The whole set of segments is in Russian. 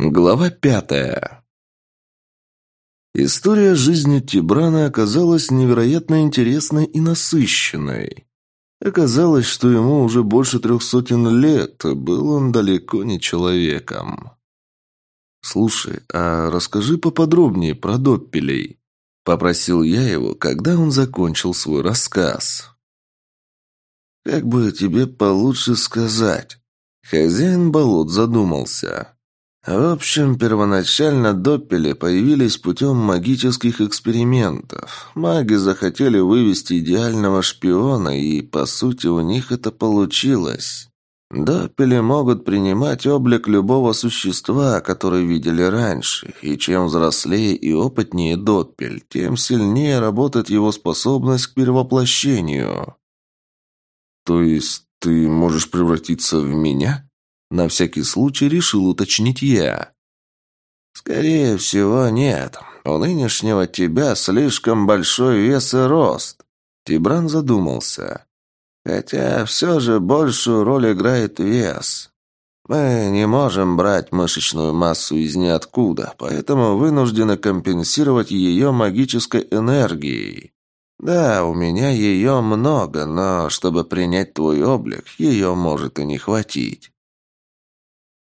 Глава пятая. История жизни Тибрана оказалась невероятно интересной и насыщенной. Оказалось, что ему уже больше трех сотен лет, был он далеко не человеком. «Слушай, а расскажи поподробнее про Доппелей», — попросил я его, когда он закончил свой рассказ. «Как бы тебе получше сказать?» Хозяин болот задумался. В общем, первоначально доппели появились путем магических экспериментов. Маги захотели вывести идеального шпиона, и, по сути, у них это получилось. Доппели могут принимать облик любого существа, которое видели раньше, и чем взрослее и опытнее доппель, тем сильнее работает его способность к перевоплощению. «То есть ты можешь превратиться в меня?» На всякий случай решил уточнить я. «Скорее всего, нет. У нынешнего тебя слишком большой вес и рост». Тибран задумался. «Хотя все же большую роль играет вес. Мы не можем брать мышечную массу из ниоткуда, поэтому вынуждены компенсировать ее магической энергией. Да, у меня ее много, но чтобы принять твой облик, ее может и не хватить.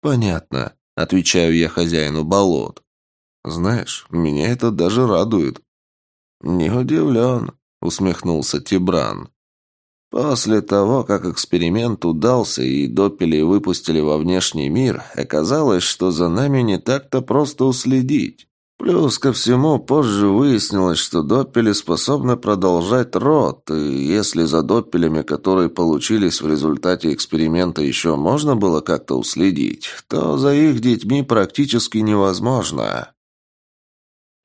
«Понятно», — отвечаю я хозяину болот. «Знаешь, меня это даже радует». «Не удивлен», — усмехнулся Тибран. После того, как эксперимент удался и допили выпустили во внешний мир, оказалось, что за нами не так-то просто уследить. Плюс ко всему, позже выяснилось, что доппели способны продолжать род, и если за доппелями, которые получились в результате эксперимента, еще можно было как-то уследить, то за их детьми практически невозможно.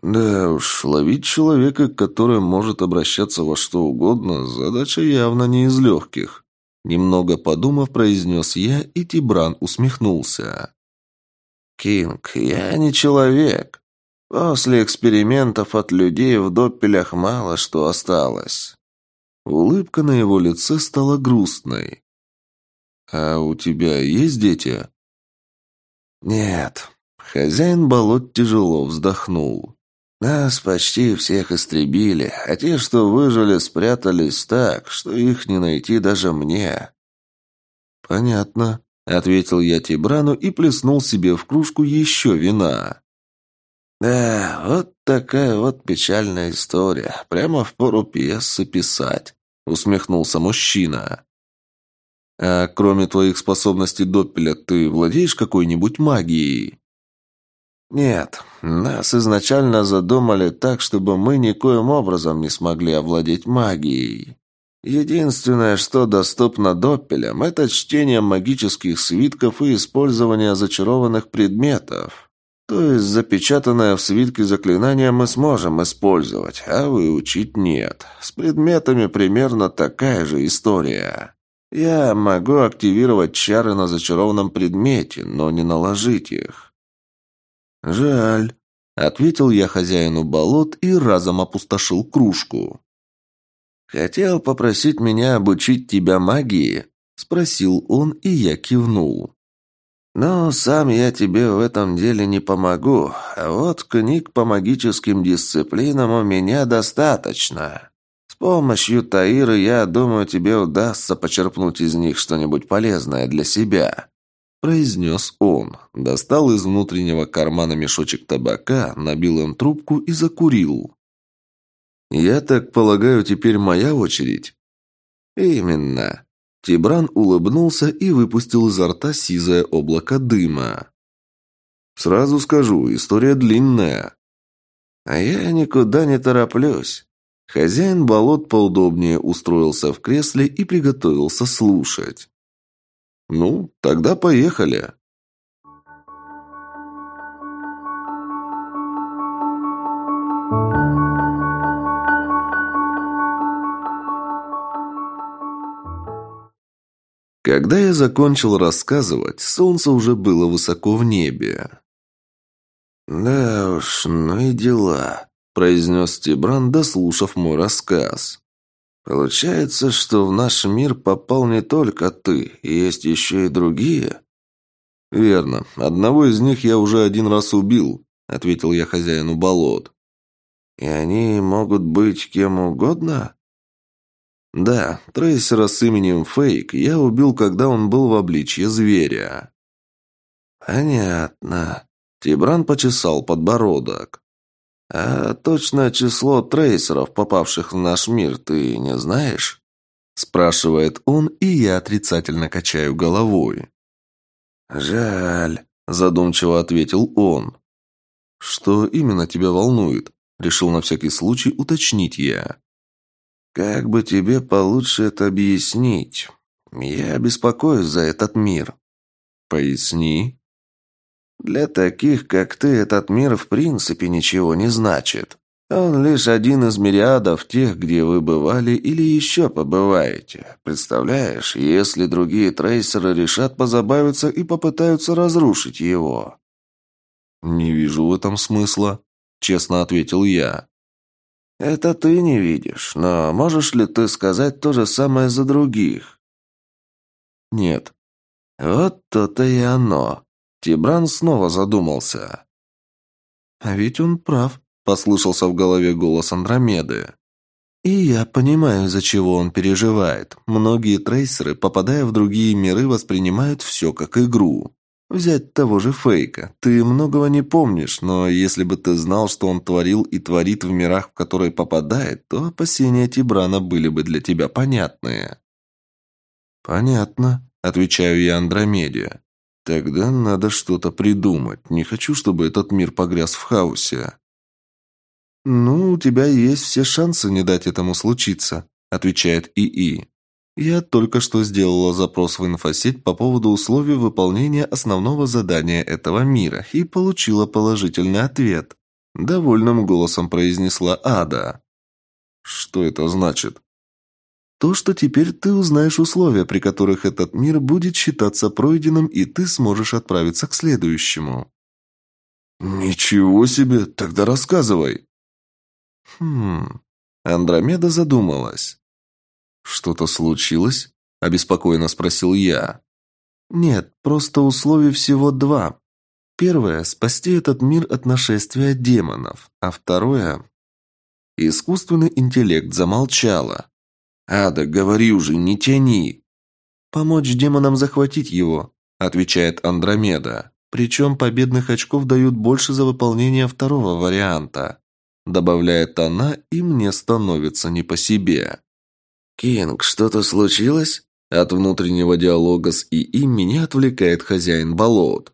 Да уж, ловить человека, который может обращаться во что угодно, задача явно не из легких. Немного подумав, произнес я, и Тибран усмехнулся. «Кинг, я не человек. После экспериментов от людей в доппелях мало что осталось. Улыбка на его лице стала грустной. «А у тебя есть дети?» «Нет». Хозяин болот тяжело вздохнул. «Нас почти всех истребили, а те, что выжили, спрятались так, что их не найти даже мне». «Понятно», — ответил я Тибрану и плеснул себе в кружку еще вина. «Да, вот такая вот печальная история. Прямо в пору пьесы писать», — усмехнулся мужчина. «А кроме твоих способностей Доппеля, ты владеешь какой-нибудь магией?» «Нет, нас изначально задумали так, чтобы мы никоим образом не смогли овладеть магией. Единственное, что доступно Доппелям, это чтение магических свитков и использование зачарованных предметов». То есть запечатанное в свитке заклинание мы сможем использовать, а выучить нет. С предметами примерно такая же история. Я могу активировать чары на зачарованном предмете, но не наложить их. Жаль, ответил я хозяину болот и разом опустошил кружку. Хотел попросить меня обучить тебя магии, спросил он, и я кивнул. Но сам я тебе в этом деле не помогу, а вот книг по магическим дисциплинам у меня достаточно. С помощью Таиры, я думаю, тебе удастся почерпнуть из них что-нибудь полезное для себя», – произнес он. Достал из внутреннего кармана мешочек табака, набил им трубку и закурил. «Я так полагаю, теперь моя очередь?» «Именно. Тибран улыбнулся и выпустил изо рта сизое облако дыма. «Сразу скажу, история длинная». «А я никуда не тороплюсь». Хозяин болот поудобнее устроился в кресле и приготовился слушать. «Ну, тогда поехали». Когда я закончил рассказывать, солнце уже было высоко в небе. «Да уж, ну и дела», – произнес Тибран, дослушав мой рассказ. «Получается, что в наш мир попал не только ты, есть еще и другие?» «Верно. Одного из них я уже один раз убил», — ответил я хозяину болот. «И они могут быть кем угодно?» «Да, трейсера с именем Фейк я убил, когда он был в обличье зверя». «Понятно». Тибран почесал подбородок. «А точное число трейсеров, попавших в наш мир, ты не знаешь?» Спрашивает он, и я отрицательно качаю головой. «Жаль», – задумчиво ответил он. «Что именно тебя волнует?» Решил на всякий случай уточнить я. «Как бы тебе получше это объяснить? Я беспокоюсь за этот мир». «Поясни». «Для таких, как ты, этот мир в принципе ничего не значит. Он лишь один из мириадов тех, где вы бывали или еще побываете. Представляешь, если другие трейсеры решат позабавиться и попытаются разрушить его?» «Не вижу в этом смысла», — честно ответил я. «Это ты не видишь, но можешь ли ты сказать то же самое за других?» «Нет». «Вот то-то и оно». Тибран снова задумался. «А ведь он прав», — послышался в голове голос Андромеды. «И я понимаю, из-за чего он переживает. Многие трейсеры, попадая в другие миры, воспринимают все как игру. Взять того же Фейка. Ты многого не помнишь, но если бы ты знал, что он творил и творит в мирах, в которые попадает, то опасения Тибрана были бы для тебя понятные. «Понятно», — отвечаю я Андромеде. «Тогда надо что-то придумать. Не хочу, чтобы этот мир погряз в хаосе». «Ну, у тебя есть все шансы не дать этому случиться», — отвечает ИИ. Я только что сделала запрос в инфосеть по поводу условий выполнения основного задания этого мира и получила положительный ответ. Довольным голосом произнесла Ада. Что это значит? То, что теперь ты узнаешь условия, при которых этот мир будет считаться пройденным, и ты сможешь отправиться к следующему. Ничего себе, тогда рассказывай. Хм. Андромеда задумалась. «Что-то случилось?» – обеспокоенно спросил я. «Нет, просто условий всего два. Первое – спасти этот мир от нашествия демонов, а второе – Искусственный интеллект замолчала. «Ада, говори уже, не тяни!» «Помочь демонам захватить его», – отвечает Андромеда. «Причем победных очков дают больше за выполнение второго варианта», – добавляет она, и мне становится не по себе. «Кинг, что-то случилось?» От внутреннего диалога с ИИ меня отвлекает хозяин болот.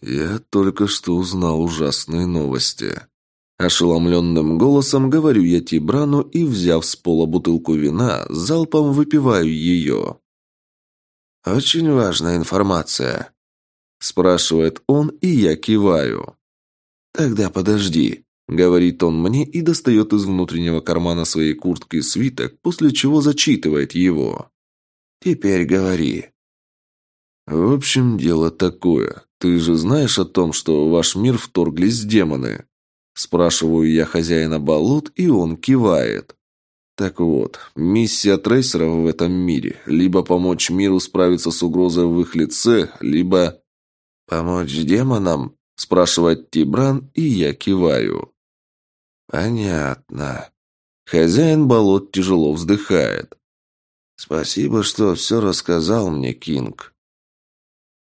«Я только что узнал ужасные новости». Ошеломленным голосом говорю я Тибрану и, взяв с пола бутылку вина, залпом выпиваю ее. «Очень важная информация», – спрашивает он, и я киваю. «Тогда подожди. Говорит он мне и достает из внутреннего кармана своей куртки свиток, после чего зачитывает его. «Теперь говори». «В общем, дело такое. Ты же знаешь о том, что в ваш мир вторглись демоны?» Спрашиваю я хозяина болот, и он кивает. Так вот, миссия трейсеров в этом мире – либо помочь миру справиться с угрозой в их лице, либо... «Помочь демонам?» – спрашивает Тибран, и я киваю. «Понятно». Хозяин болот тяжело вздыхает. «Спасибо, что все рассказал мне, Кинг».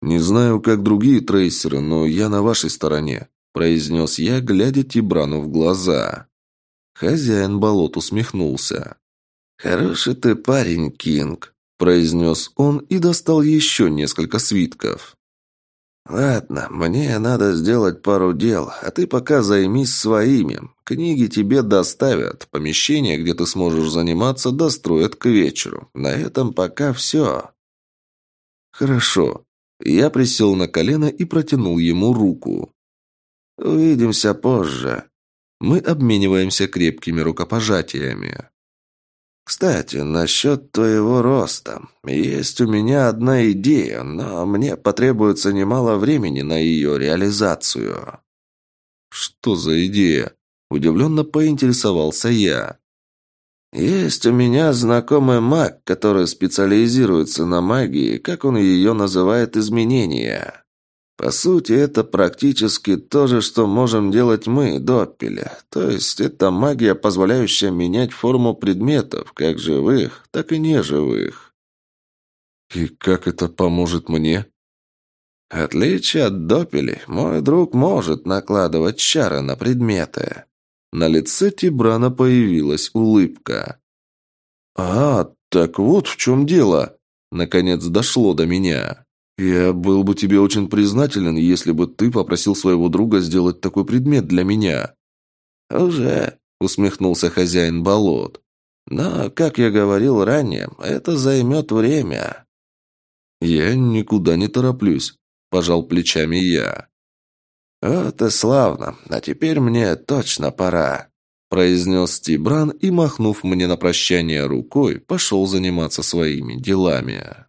«Не знаю, как другие трейсеры, но я на вашей стороне», произнес я, глядя Тибрану в глаза. Хозяин болот усмехнулся. «Хороший ты парень, Кинг», произнес он и достал еще несколько свитков. «Ладно, мне надо сделать пару дел, а ты пока займись своими. Книги тебе доставят, помещение, где ты сможешь заниматься, достроят к вечеру. На этом пока все». «Хорошо». Я присел на колено и протянул ему руку. «Увидимся позже». Мы обмениваемся крепкими рукопожатиями. «Кстати, насчет твоего роста. Есть у меня одна идея, но мне потребуется немало времени на ее реализацию». «Что за идея?» – удивленно поинтересовался я. Есть у меня знакомый маг, который специализируется на магии, как он ее называет, изменения. По сути, это практически то же, что можем делать мы, Доппеля. То есть, это магия, позволяющая менять форму предметов, как живых, так и неживых. И как это поможет мне? отличие от Доппели, мой друг может накладывать чары на предметы. На лице Тибрана появилась улыбка. «А, так вот в чем дело!» Наконец дошло до меня. «Я был бы тебе очень признателен, если бы ты попросил своего друга сделать такой предмет для меня». «Уже», — усмехнулся хозяин болот. «Но, как я говорил ранее, это займет время». «Я никуда не тороплюсь», — пожал плечами я. «Вот и славно. А теперь мне точно пора», — произнес Тибран и, махнув мне на прощание рукой, пошел заниматься своими делами.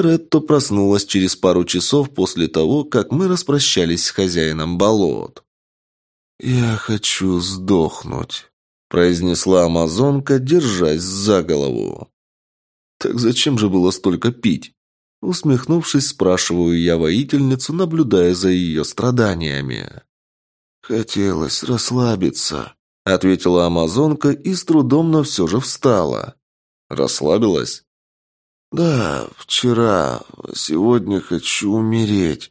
Ретто проснулась через пару часов после того, как мы распрощались с хозяином болот. «Я хочу сдохнуть», – произнесла амазонка, держась за голову. «Так зачем же было столько пить?» Усмехнувшись, спрашиваю я воительницу, наблюдая за ее страданиями. «Хотелось расслабиться», — ответила амазонка и с трудом, но все же встала. «Расслабилась?» «Да, вчера. Сегодня хочу умереть».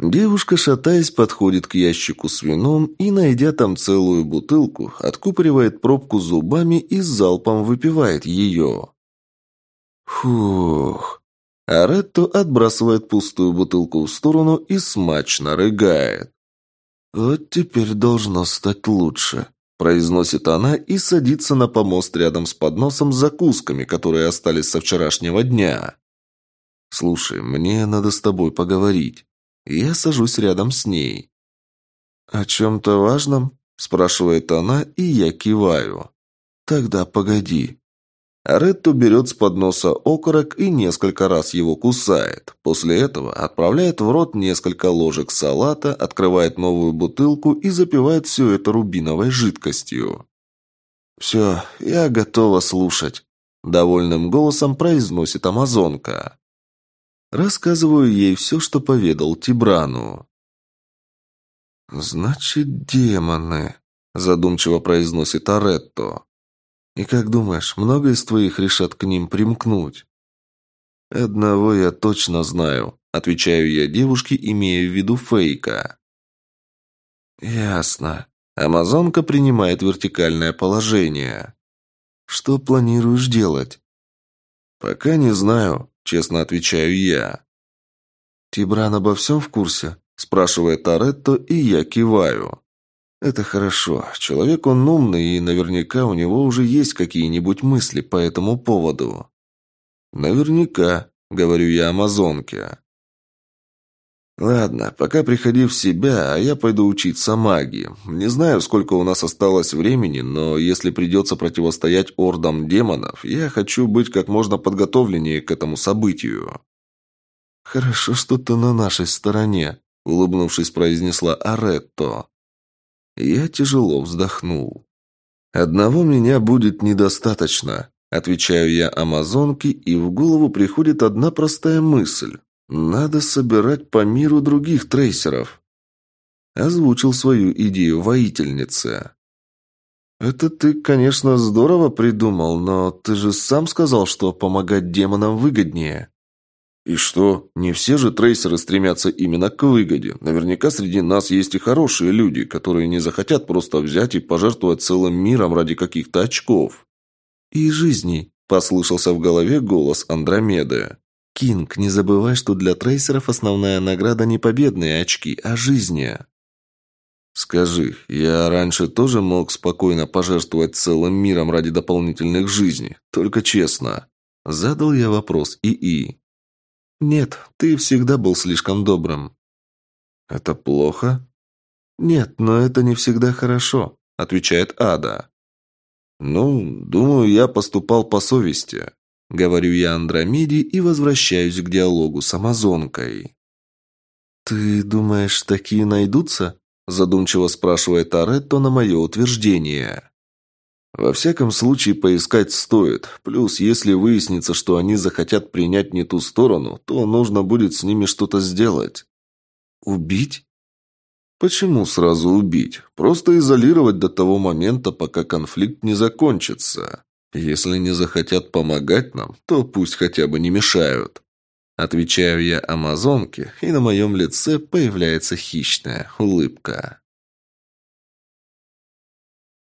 Девушка, шатаясь, подходит к ящику с вином и, найдя там целую бутылку, откупоривает пробку зубами и залпом выпивает ее. Фух. Аретто отбрасывает пустую бутылку в сторону и смачно рыгает. Вот теперь должно стать лучше произносит она и садится на помост рядом с подносом с закусками, которые остались со вчерашнего дня. «Слушай, мне надо с тобой поговорить». Я сажусь рядом с ней. «О чем-то важном?» – спрашивает она, и я киваю. «Тогда погоди». Аретто берет с подноса окорок и несколько раз его кусает. После этого отправляет в рот несколько ложек салата, открывает новую бутылку и запивает все это рубиновой жидкостью. «Все, я готова слушать», – довольным голосом произносит амазонка. Рассказываю ей все, что поведал Тибрану. «Значит, демоны», – задумчиво произносит Аретто. И как думаешь, много из твоих решат к ним примкнуть? Одного я точно знаю, отвечаю я девушке, имея в виду фейка. Ясно. Амазонка принимает вертикальное положение. Что планируешь делать? Пока не знаю, честно отвечаю я. Тибран обо всем в курсе? спрашивает Торетто, и я киваю. Это хорошо. Человек он умный, и наверняка у него уже есть какие-нибудь мысли по этому поводу. Наверняка, говорю я амазонке. Ладно, пока приходи в себя, а я пойду учиться магии. Не знаю, сколько у нас осталось времени, но если придется противостоять ордам демонов, я хочу быть как можно подготовленнее к этому событию. Хорошо, что ты на нашей стороне, улыбнувшись, произнесла Аретто. Я тяжело вздохнул. «Одного меня будет недостаточно», – отвечаю я амазонке, и в голову приходит одна простая мысль. «Надо собирать по миру других трейсеров». Озвучил свою идею воительницы. «Это ты, конечно, здорово придумал, но ты же сам сказал, что помогать демонам выгоднее». И что? Не все же трейсеры стремятся именно к выгоде. Наверняка среди нас есть и хорошие люди, которые не захотят просто взять и пожертвовать целым миром ради каких-то очков. И жизней, послышался в голове голос Андромеды. Кинг, не забывай, что для трейсеров основная награда не победные очки, а жизни. Скажи, я раньше тоже мог спокойно пожертвовать целым миром ради дополнительных жизней, только честно. Задал я вопрос ИИ. «Нет, ты всегда был слишком добрым». «Это плохо?» «Нет, но это не всегда хорошо», — отвечает Ада. «Ну, думаю, я поступал по совести». – говорю я Андромеде и возвращаюсь к диалогу с амазонкой. «Ты думаешь, такие найдутся?» – задумчиво спрашивает Аретто на мое утверждение. Во всяком случае, поискать стоит. Плюс, если выяснится, что они захотят принять не ту сторону, то нужно будет с ними что-то сделать. Убить? Почему сразу убить? Просто изолировать до того момента, пока конфликт не закончится. Если не захотят помогать нам, то пусть хотя бы не мешают. Отвечаю я амазонке, и на моем лице появляется хищная улыбка.